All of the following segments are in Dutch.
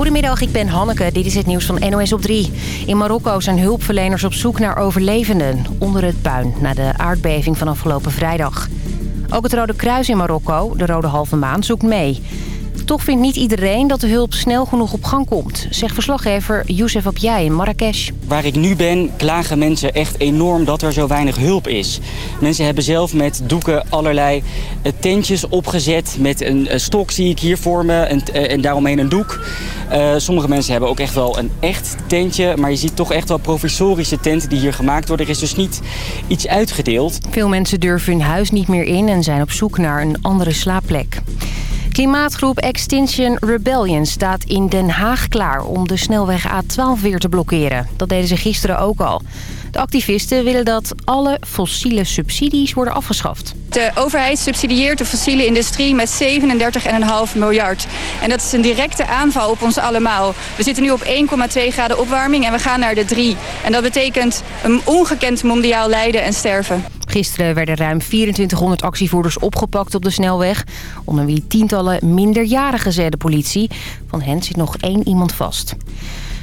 Goedemiddag, ik ben Hanneke. Dit is het nieuws van NOS op 3. In Marokko zijn hulpverleners op zoek naar overlevenden onder het puin... na de aardbeving van afgelopen vrijdag. Ook het Rode Kruis in Marokko, de Rode Halve Maan, zoekt mee. Toch vindt niet iedereen dat de hulp snel genoeg op gang komt... zegt verslaggever Youssef Abjai in Marrakesh. Waar ik nu ben, klagen mensen echt enorm dat er zo weinig hulp is. Mensen hebben zelf met doeken allerlei eh, tentjes opgezet... met een stok zie ik hier voor me en, eh, en daaromheen een doek. Uh, sommige mensen hebben ook echt wel een echt tentje... maar je ziet toch echt wel provisorische tenten die hier gemaakt worden. Er is dus niet iets uitgedeeld. Veel mensen durven hun huis niet meer in... en zijn op zoek naar een andere slaapplek. Klimaatgroep Extinction Rebellion staat in Den Haag klaar om de snelweg A12 weer te blokkeren. Dat deden ze gisteren ook al. De activisten willen dat alle fossiele subsidies worden afgeschaft. De overheid subsidieert de fossiele industrie met 37,5 miljard. En dat is een directe aanval op ons allemaal. We zitten nu op 1,2 graden opwarming en we gaan naar de 3. En dat betekent een ongekend mondiaal lijden en sterven. Gisteren werden ruim 2400 actievoerders opgepakt op de snelweg. Onder wie tientallen minderjarigen, zei de politie. Van hen zit nog één iemand vast.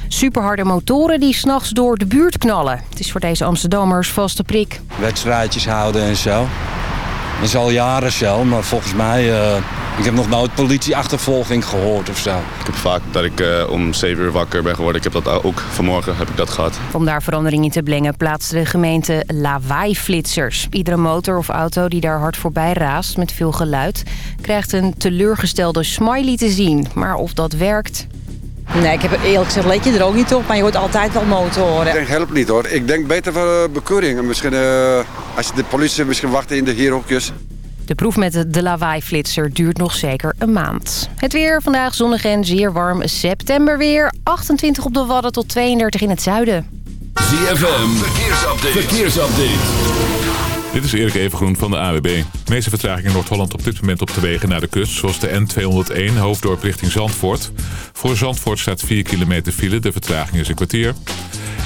Superharde motoren die s'nachts door de buurt knallen. Het is voor deze Amsterdammers vaste prik. Wedstrijdjes houden en zo. Dat is al jaren zo, maar volgens mij... Uh, ik heb nog nooit politieachtervolging gehoord of zo. Ik heb vaak dat ik uh, om 7 uur wakker ben geworden. Ik heb dat ook vanmorgen heb ik dat gehad. Om daar verandering in te brengen plaatste de gemeente lawaai-flitsers. Iedere motor of auto die daar hard voorbij raast met veel geluid... krijgt een teleurgestelde smiley te zien. Maar of dat werkt... Nee, ik heb eerlijk gezegd let je er ook niet op, maar je hoort altijd wel motoren. Ik denk helpt niet hoor. Ik denk beter voor uh, bekeuring. Misschien uh, als de politie misschien wachten in de hierhokjes. De proef met de lawaai-flitser duurt nog zeker een maand. Het weer vandaag zonnig en zeer warm. September weer 28 op de Wadden tot 32 in het zuiden. ZFM, verkeersupdate. verkeersupdate. Dit is Erik Evengroen van de AWB. Meeste vertraging in Noord-Holland op dit moment op de wegen naar de kust... zoals de N201 hoofddorp richting Zandvoort. Voor Zandvoort staat 4 kilometer file, de vertraging is een kwartier.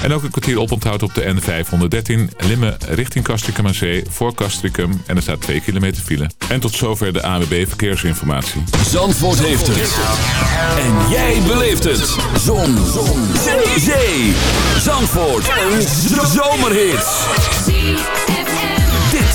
En ook een kwartier oponthoud op de N513 Limmen richting Castricum aan Zee... voor Castricum en er staat 2 kilometer file. En tot zover de AWB Verkeersinformatie. Zandvoort heeft het. En jij beleeft het. Zon. Zon. Zee. Zandvoort. Een zomerhit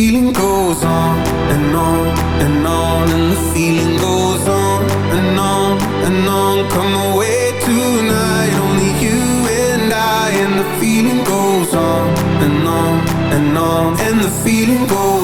feeling goes on and on and on And the feeling goes on and on and on. Come away tonight, only you and I And the feeling goes on and on and on And the feeling goes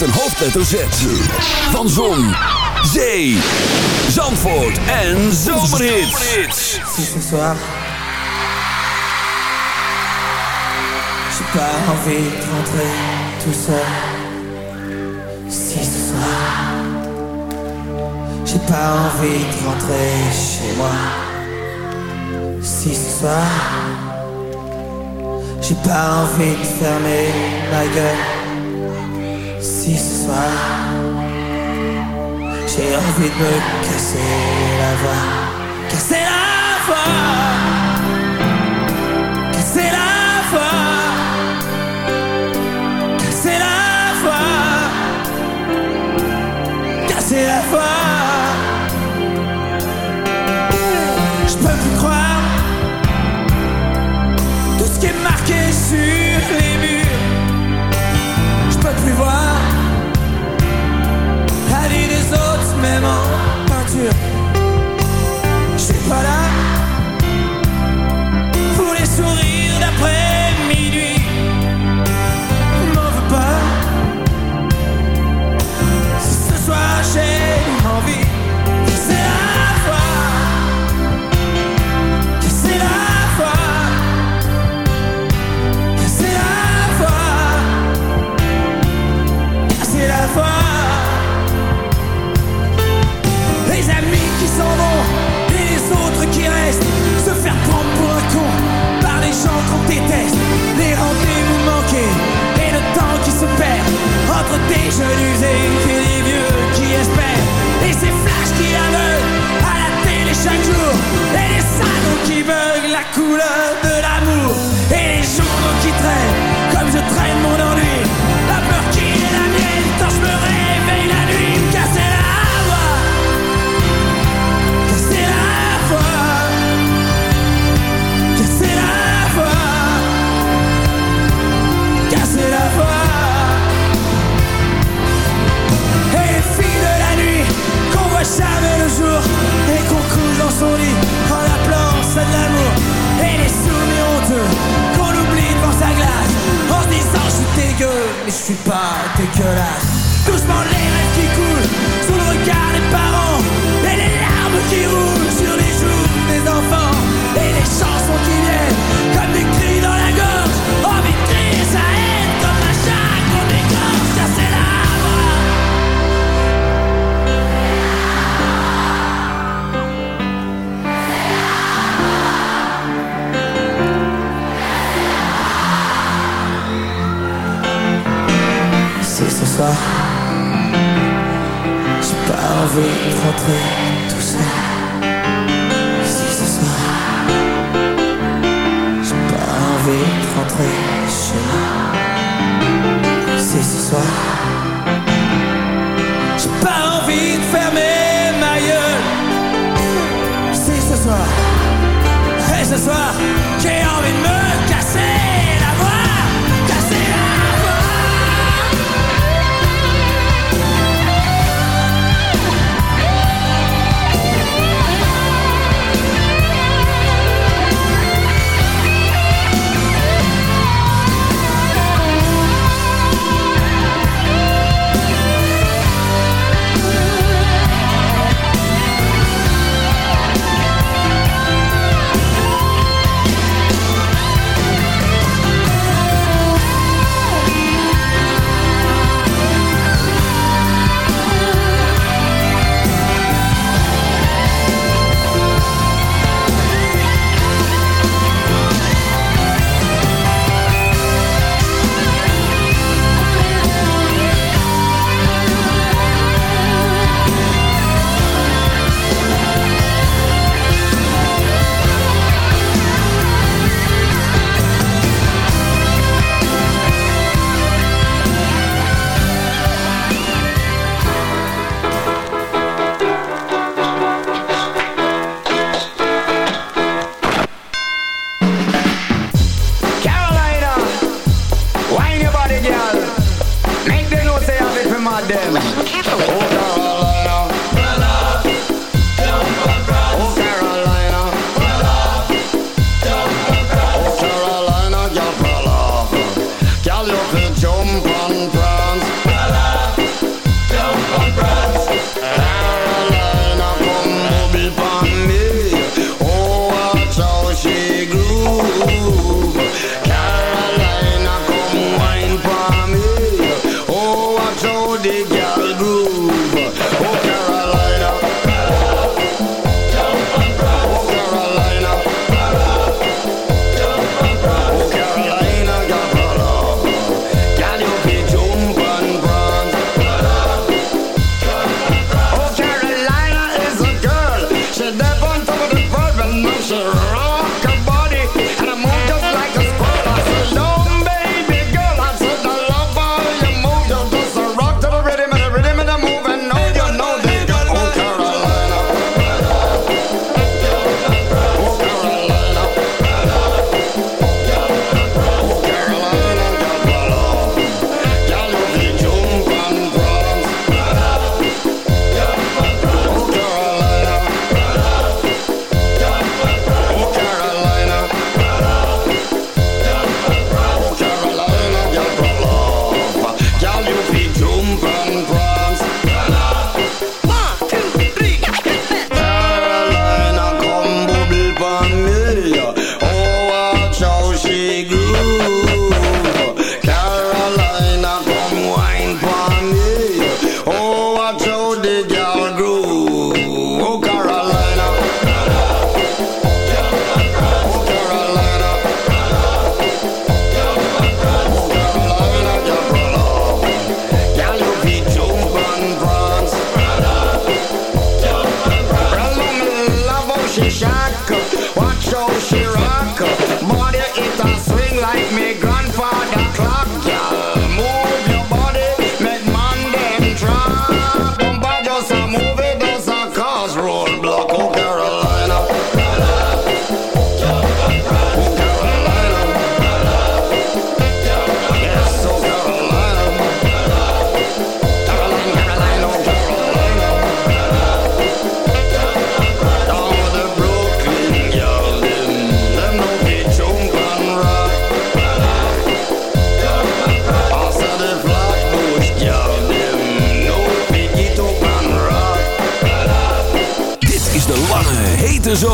met een hoofdletter Z. Van Zon, Zee, Zandvoort en Zomerhits. J'ai pas envie de rentrer tout seul Si ce soir J'ai pas envie de rentrer chez moi Si ce soir J'ai pas envie de fermer ma gueule ici ce. J'ai envie de me casser la voix, casser la voix.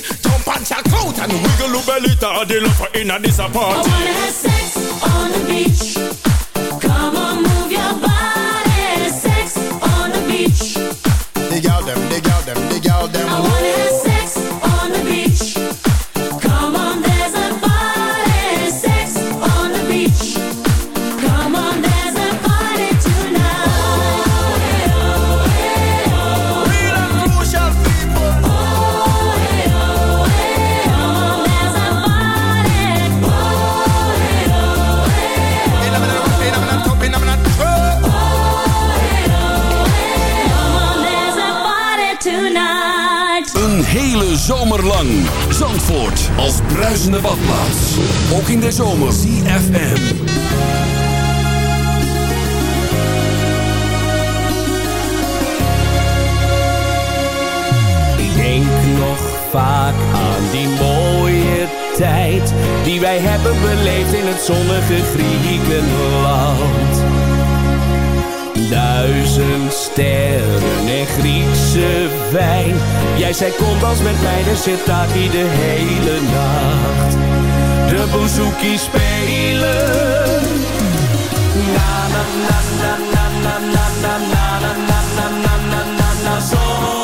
Jump and your coat and wiggle your belly. Daddy love her in a. I wanna have sex on the beach. Zandvoort als bruisende badplaats. Ook in de zomer. CFM. Ik denk nog vaak aan die mooie tijd. Die wij hebben beleefd in het zonnige Griekenland duizend sterren en Griekse wijn. Jij zei kom als met mij, de daar de hele nacht. De bouzouki spelen. Na na na na na na na na na na na na na na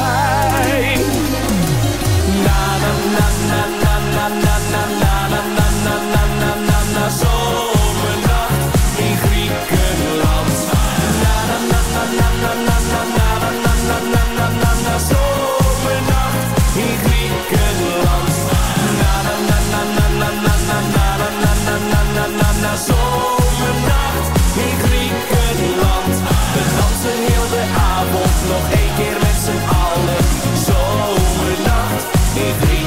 If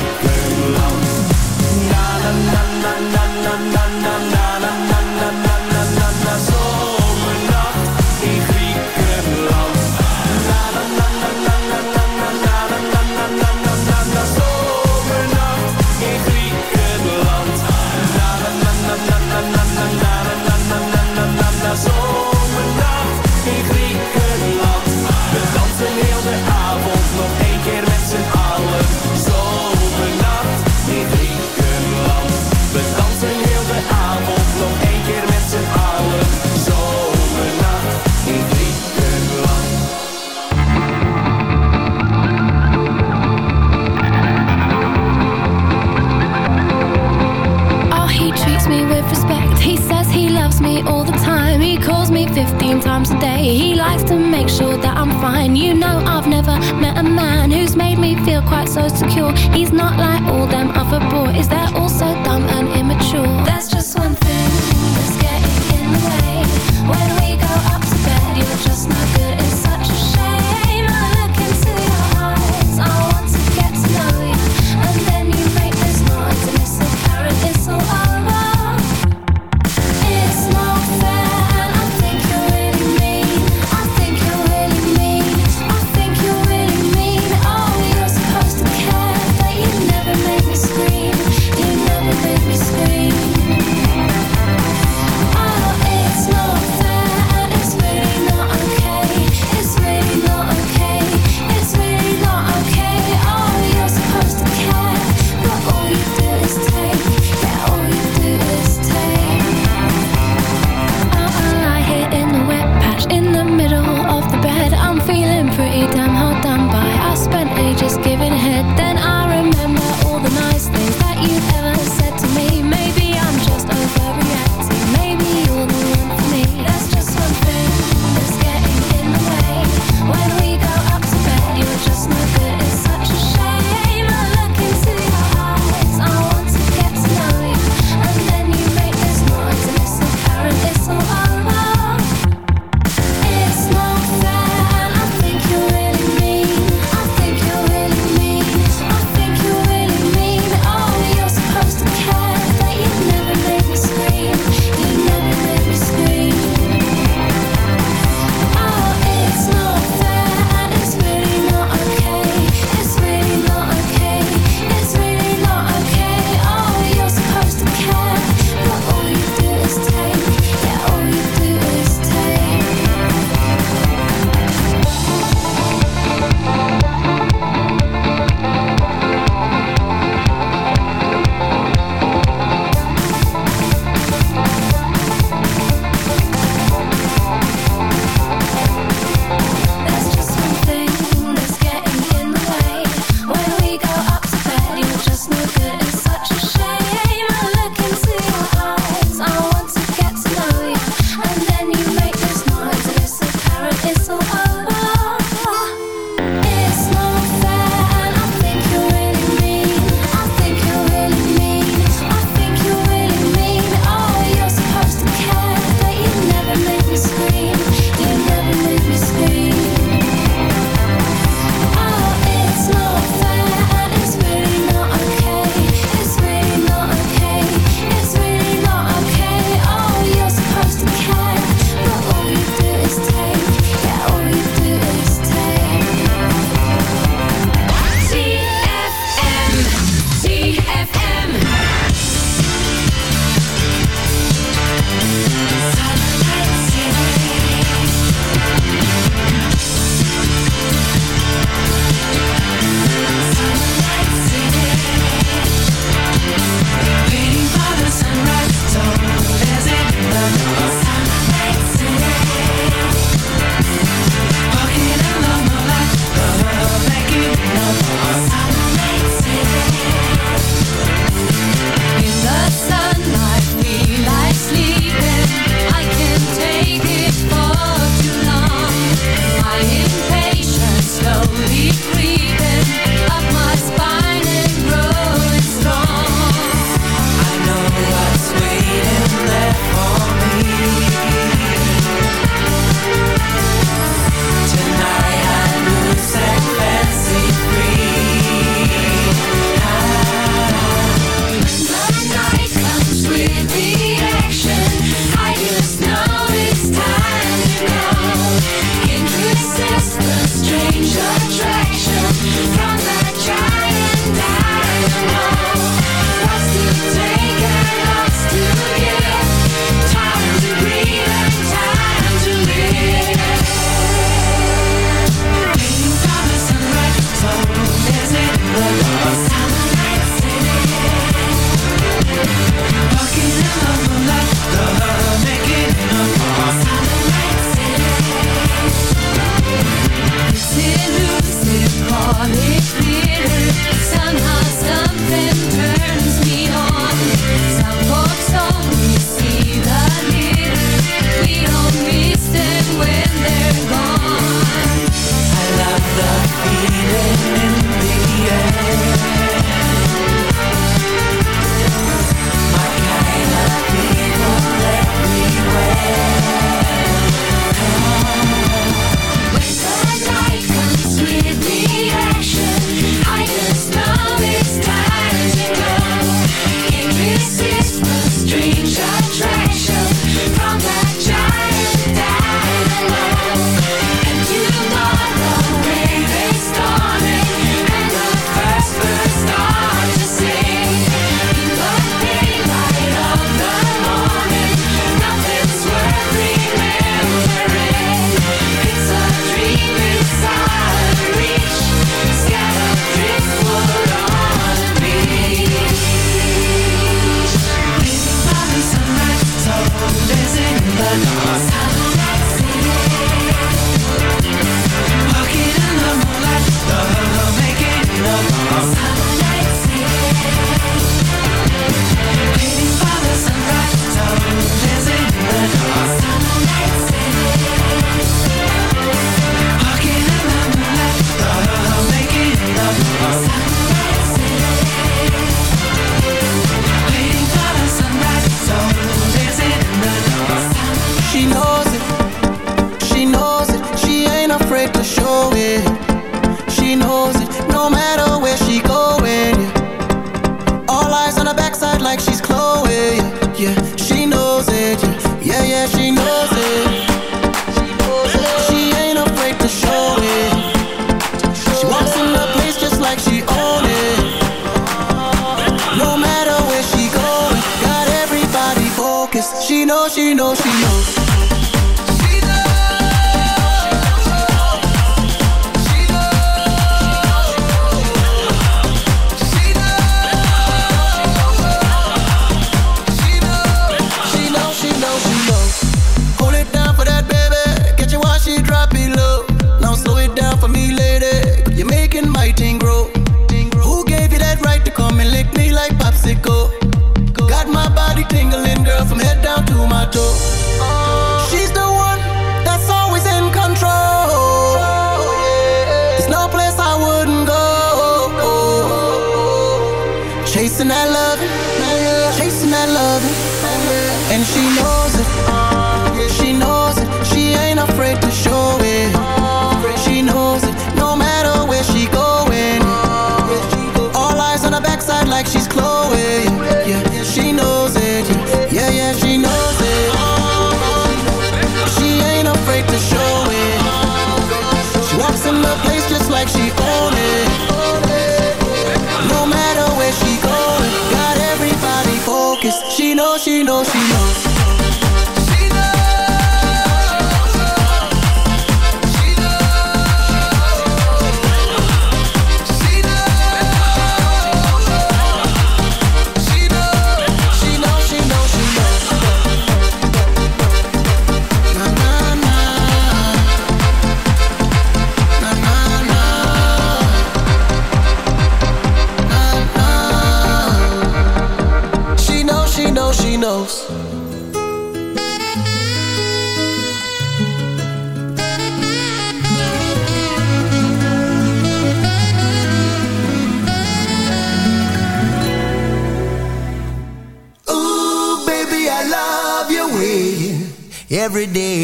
every day.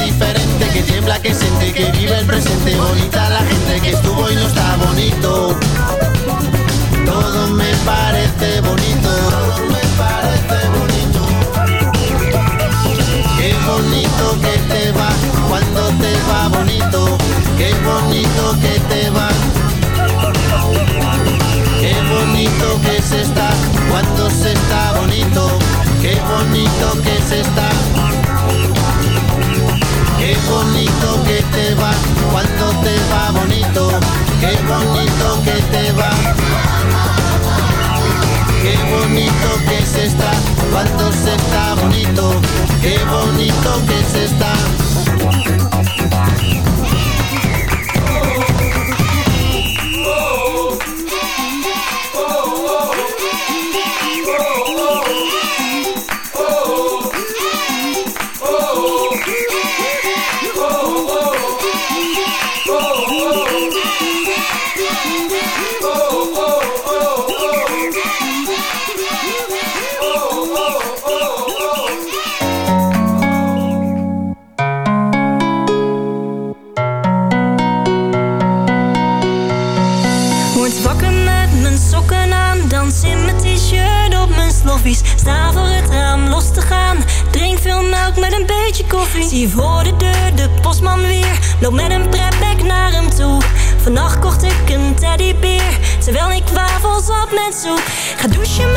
que siente, que vive el presente. Bonita la gente que estuvo y no está bonito. Todo me parece bonito. Todo me parece bonito. Qué bonito que te va cuando te va bonito. Qué bonito que te va. Qué bonito que se está cuando se está bonito. Qué bonito que se está. Bonito. Qué bonito que te va. Qué bonito que se está cuando se está bonito. Qué bonito que se está. Kadushim.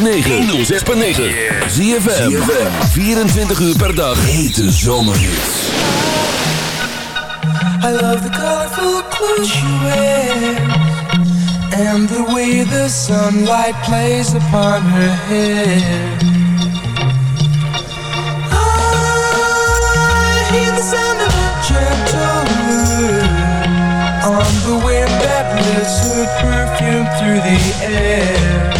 106.9. je ZFM. 24 uur per dag. Hete zomerhits. I love the colorful clothes she wears And the way the sunlight plays upon her hair. I hear the sound of a gentle moon. On the wind that lifts her perfume through the air.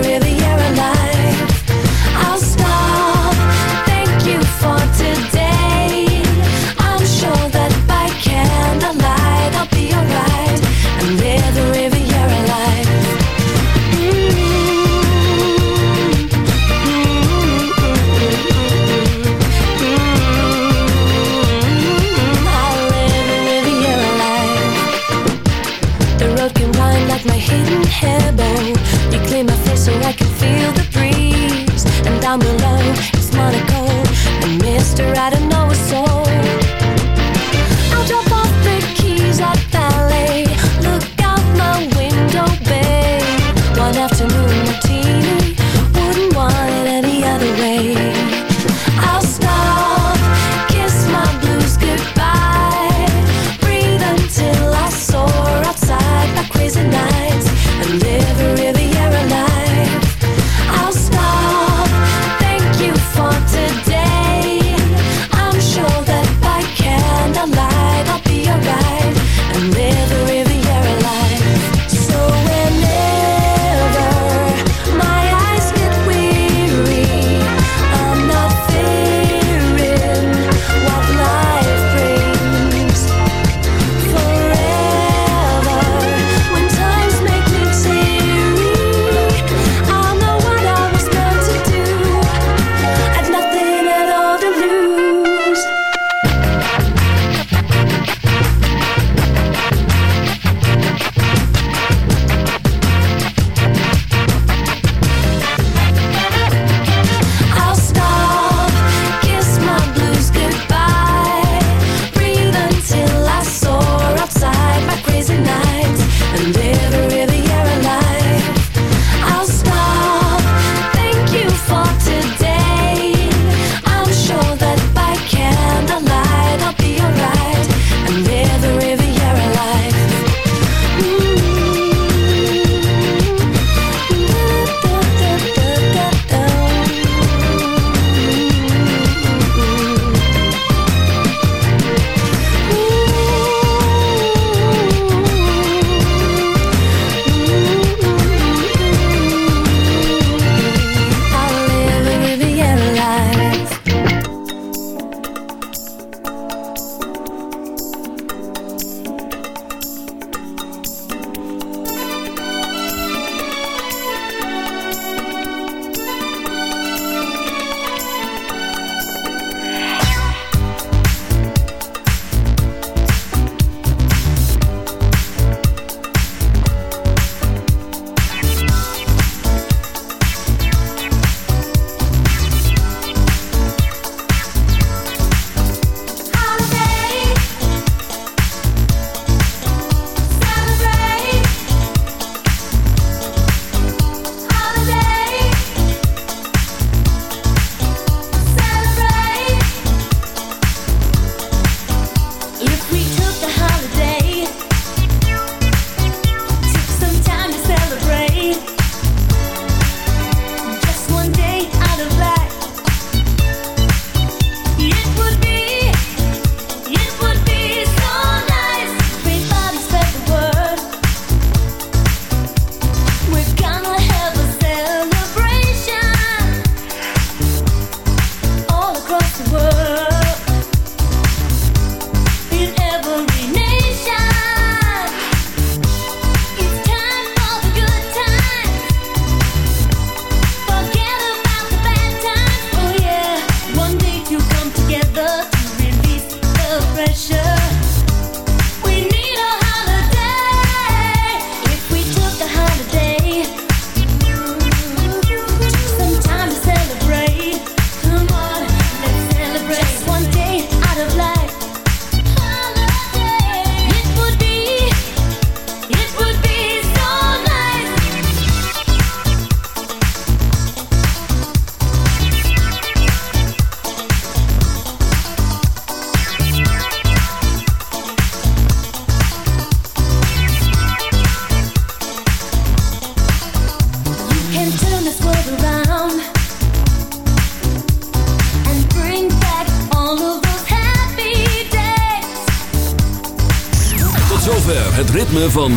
down below